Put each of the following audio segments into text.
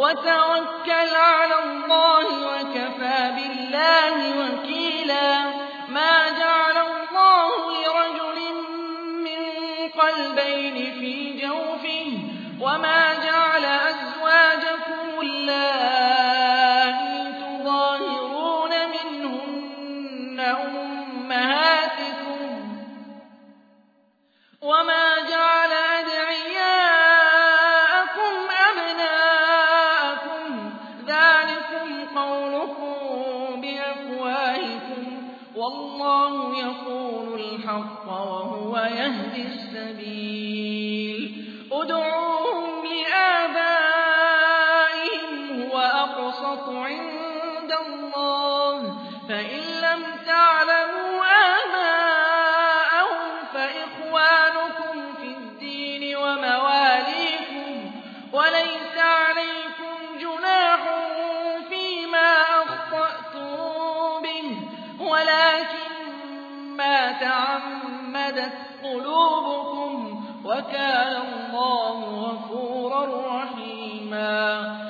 وتوكل على الله وكفى بالله وكيلا ما جعل الله لرجل من قلبين في جوفه وما ولكن ما تعمدت قلوبكم وكان الله غفورا رحيما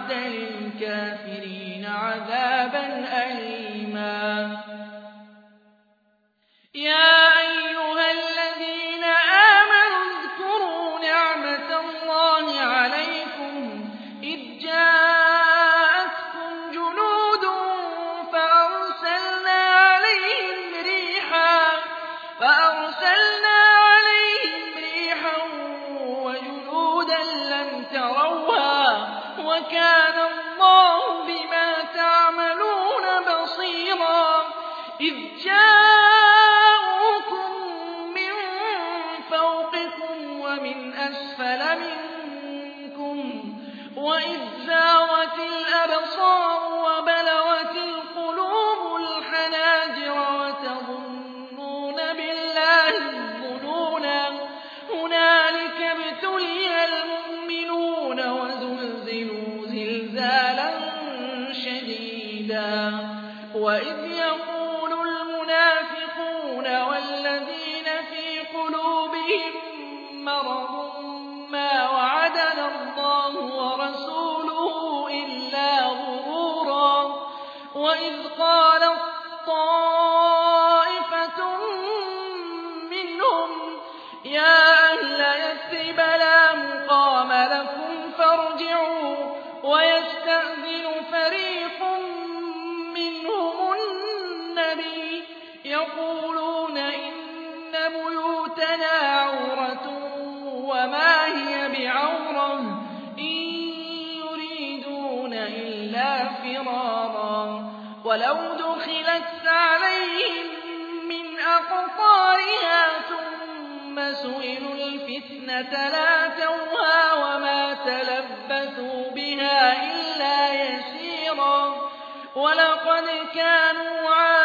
الجنة لا ترهى وما تلبثوا بها إلا يسيرا. ولقد كانوا عادوا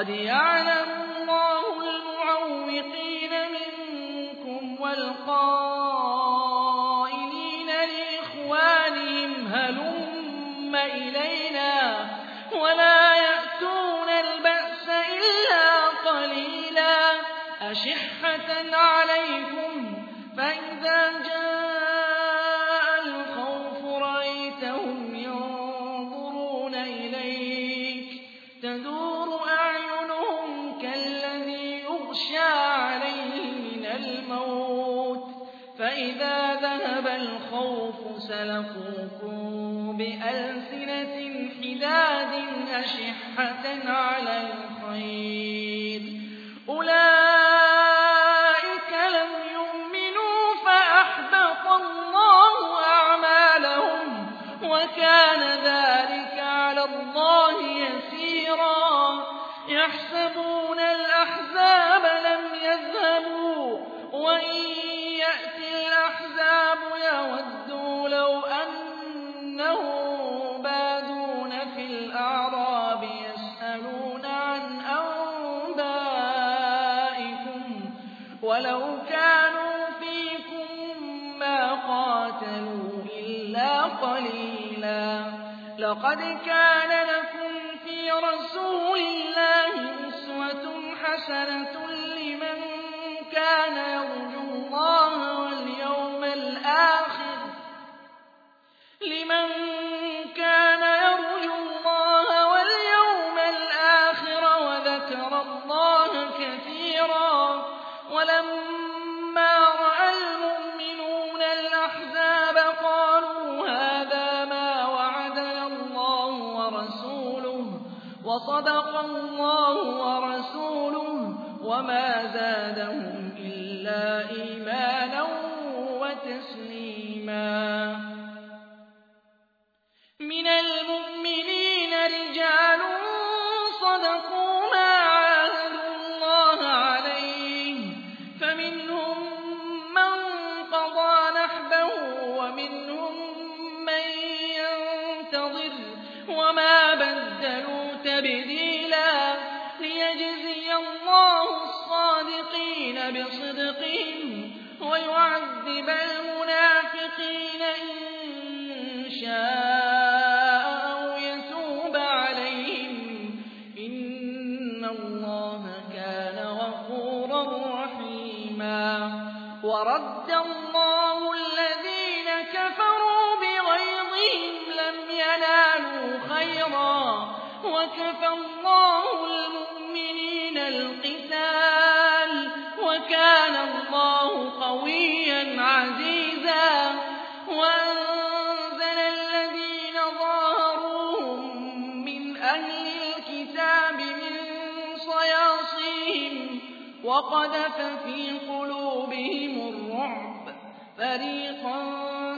قد يعلم أشحة على لَقَدْ كَانَ لَكُمْ فِي رَسُولِ اللَّهِ أُسْوَةٌ حَسَنَةٌ وصدق الله ورسوله وما زادهم عزيزا وأنزل الذين ظاهروهم من أهل الكتاب من صياصيهم وقذف في قلوبهم الرعب. فريقا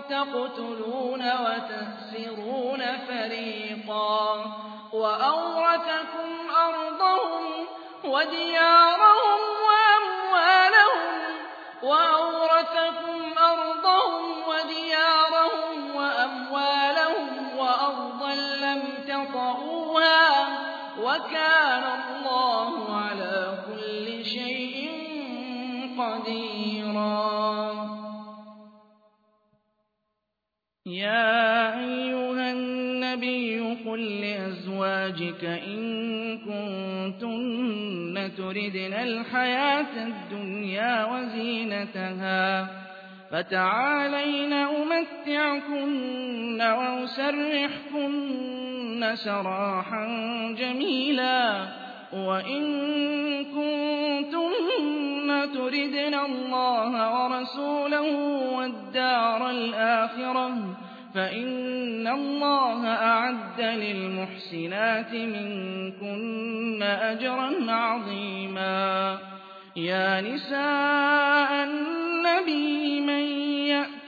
تقتلون وتأسرون فريقا. وأورثكم أرضهم وديارهم وَكَانَ اللَّهُ عَلَىٰ كُلِّ شَيْءٍ قَدِيرًا. يَا أَيُّهَا النَّبِيُّ قُل لِّأَزْوَاجِكَ إِن كُنتُنَّ تُرِدْنَ الْحَيَاةَ الدُّنْيَا وَزِينَتَهَا فَتَعَالَيْنَ أُمَتِّعْكُنَّ وَأُسَرِّحْكُنَّ سراحا جميلا وإن كنتم تردن الله ورسوله والدار الآخرة فإن الله أعد للمحسنات منكن أجرا عظيما يا نساء النبي من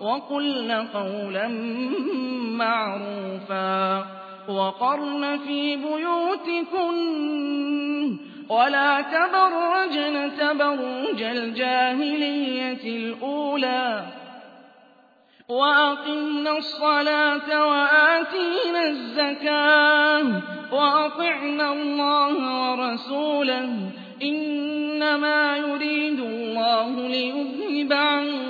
وقلن قولا معروفا. وقرن في بيوتكن. ولا تبرجن تبرج الجاهلية الأولى. وأقمنا الصلاة وآتينا الزكاة. وأطعنا الله ورسوله. إنما يريد الله ليذهب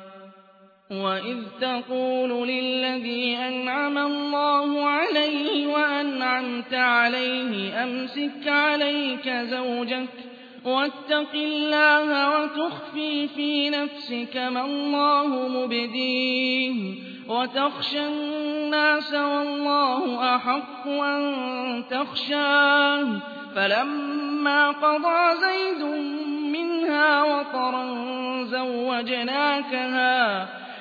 وإذ تقول للذي أنعم الله عليه وأنعمت عليه أمسك عليك زوجك واتق الله وتخفي في نفسك ما الله مبديه وتخشى الناس والله أحق أن تخشاه فلما قضى زيد منها وطرا زوجناكها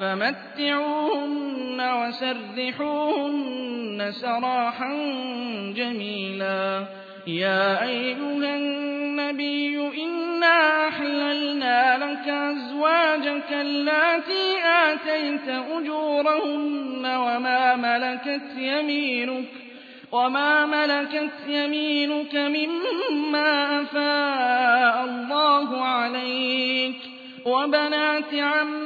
فمتعوهن وسرحوهن سراحا جميلا. يا أيها النبي إنا أحللنا لك أزواجك اللاتي آتيت أجورهن وما ملكت يمينك وما ملكت يمينك مما أفاء الله عليك. وبنات عمك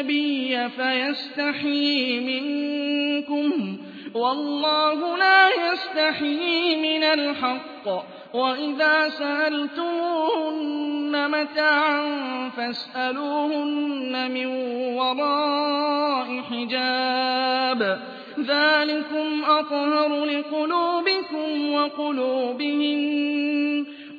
النبي فيستحيي منكم والله لا يستحيي من الحق وإذا سألتموهن متاعا فاسألوهن من وراء حجاب ذلكم أطهر لقلوبكم وقلوبهم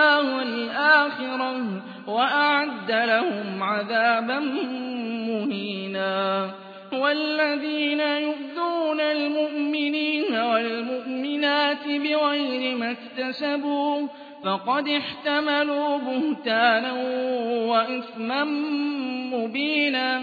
وَالْآخِرَةِ وَأَعَدَّ لَهُمْ عَذَابًا مُّهِينًا. وَالَّذِينَ يُؤْذُونَ الْمُؤْمِنِينَ وَالْمُؤْمِنَاتِ بِغَيْرِ مَا اكْتَسَبُوا فَقَدِ احْتَمَلُوا بُهْتَانًا وَإِثْمًا مُّبِينًا.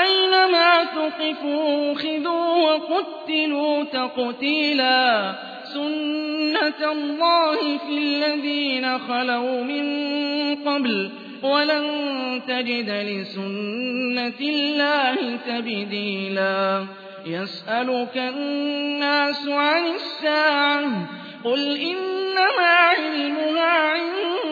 أينما ثقفوا خذوا وقتلوا تقتيلا سنة الله في الذين خلوا من قبل ولن تجد لسنة الله تبديلا يسألك الناس عن الساعة قل إنما علمها عند